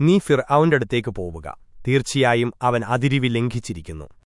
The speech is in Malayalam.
നീ ഫിർ അവന്റെ അടുത്തേക്ക് പോവുക. തീർച്ചയായും അവൻ അതിരിവി ലംഘിച്ചിരിക്കുന്നു